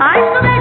I shall